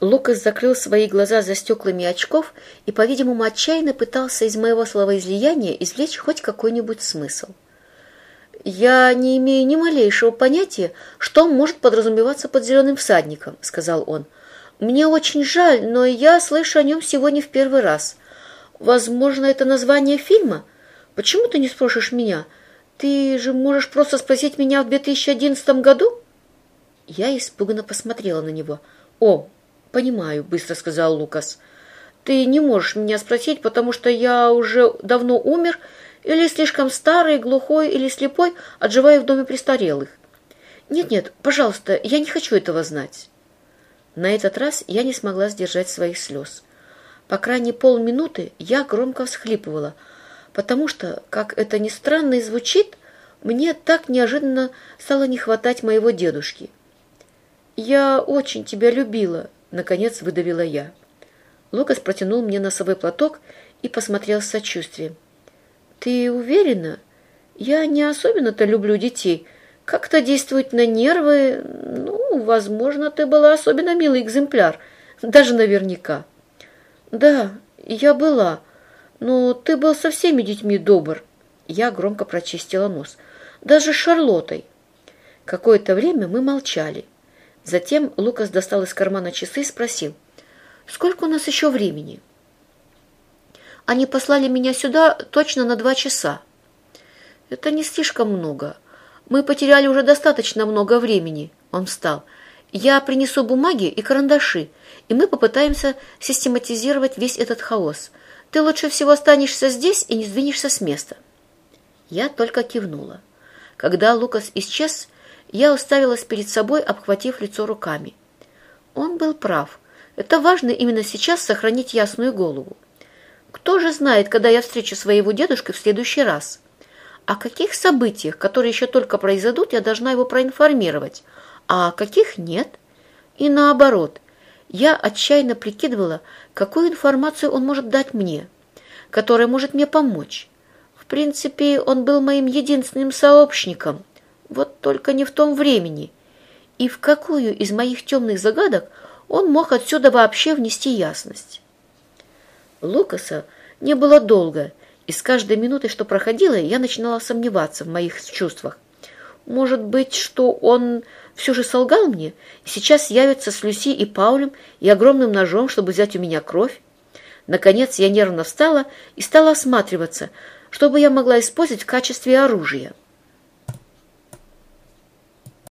Лукас закрыл свои глаза за стеклами очков и, по-видимому, отчаянно пытался из моего словоизлияния извлечь хоть какой-нибудь смысл. «Я не имею ни малейшего понятия, что может подразумеваться под зеленым всадником», — сказал он. «Мне очень жаль, но я слышу о нем сегодня в первый раз. Возможно, это название фильма? Почему ты не спросишь меня? Ты же можешь просто спросить меня в 2011 году?» Я испуганно посмотрела на него. «О, «Понимаю», — быстро сказал Лукас. «Ты не можешь меня спросить, потому что я уже давно умер, или слишком старый, глухой или слепой, отживая в доме престарелых. Нет-нет, пожалуйста, я не хочу этого знать». На этот раз я не смогла сдержать своих слез. По крайней полминуты я громко всхлипывала, потому что, как это ни странно и звучит, мне так неожиданно стало не хватать моего дедушки. «Я очень тебя любила», Наконец выдавила я. Лукас протянул мне носовой платок и посмотрел с сочувствием. «Ты уверена? Я не особенно-то люблю детей. Как-то действует на нервы. Ну, возможно, ты была особенно милый экземпляр. Даже наверняка». «Да, я была. Но ты был со всеми детьми добр». Я громко прочистила нос. «Даже с Шарлоттой». Какое-то время мы молчали. Затем Лукас достал из кармана часы и спросил, «Сколько у нас еще времени?» «Они послали меня сюда точно на два часа». «Это не слишком много. Мы потеряли уже достаточно много времени». Он встал. «Я принесу бумаги и карандаши, и мы попытаемся систематизировать весь этот хаос. Ты лучше всего останешься здесь и не сдвинешься с места». Я только кивнула. Когда Лукас исчез, я уставилась перед собой, обхватив лицо руками. Он был прав. Это важно именно сейчас сохранить ясную голову. Кто же знает, когда я встречу своего дедушку в следующий раз? О каких событиях, которые еще только произойдут, я должна его проинформировать, а о каких нет? И наоборот, я отчаянно прикидывала, какую информацию он может дать мне, которая может мне помочь. В принципе, он был моим единственным сообщником – вот только не в том времени. И в какую из моих темных загадок он мог отсюда вообще внести ясность? Лукаса не было долго, и с каждой минутой, что проходило, я начинала сомневаться в моих чувствах. Может быть, что он все же солгал мне, и сейчас явится с Люси и Паулем и огромным ножом, чтобы взять у меня кровь? Наконец я нервно встала и стала осматриваться, чтобы я могла использовать в качестве оружия.